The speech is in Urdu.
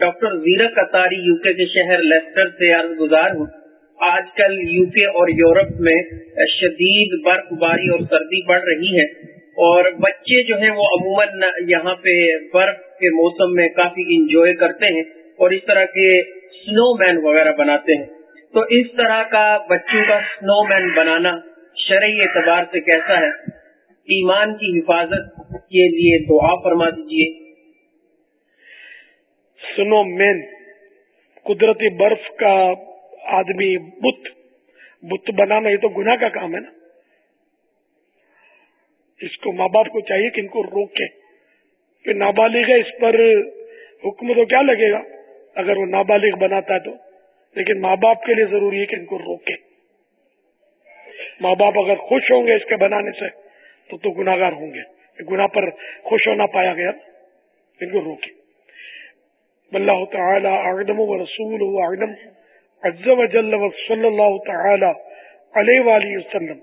ڈاکٹر زیرک اتاری یو کے شہر لیسٹر سے عرض گزار ہوں، آج کل یو کے اور یورپ میں شدید برف باری اور سردی بڑھ رہی ہے اور بچے جو ہیں وہ عموماً یہاں پہ برف کے موسم میں کافی انجوائے کرتے ہیں اور اس طرح کے سنو مین وغیرہ بناتے ہیں۔ تو اس طرح کا بچوں کا سنو مین بنانا شرعی اعتبار سے کیسا ہے؟ ایمان کی حفاظت کے لیے دعا فرما دیجیے سنو مین قدرتی برف کا آدمی، بت بت بنانا یہ تو گناہ کا کام ہے نا۔ اس کو ماں باپ کو چاہیے کہ ان کو روکے کہ نابالغ ہے، اس پر حکم تو کیا لگے گا؟ اگر وہ نابالغ بناتا ہے تو۔ لیکن ماں باپ کے لیے ضروری ہے کہ ان کو روکے ماں باپ اگر خوش ہوں گے اس کے بنانے سے، تو تو گناگار ہوں گے۔ گناہ پر خوش ہونا پایا گیا۔ ان کو روکے اللہ تعالی اعلم و رسول و اعظم عز و جل و صلی اللہ تعالی علیہ وآلہ وسلم.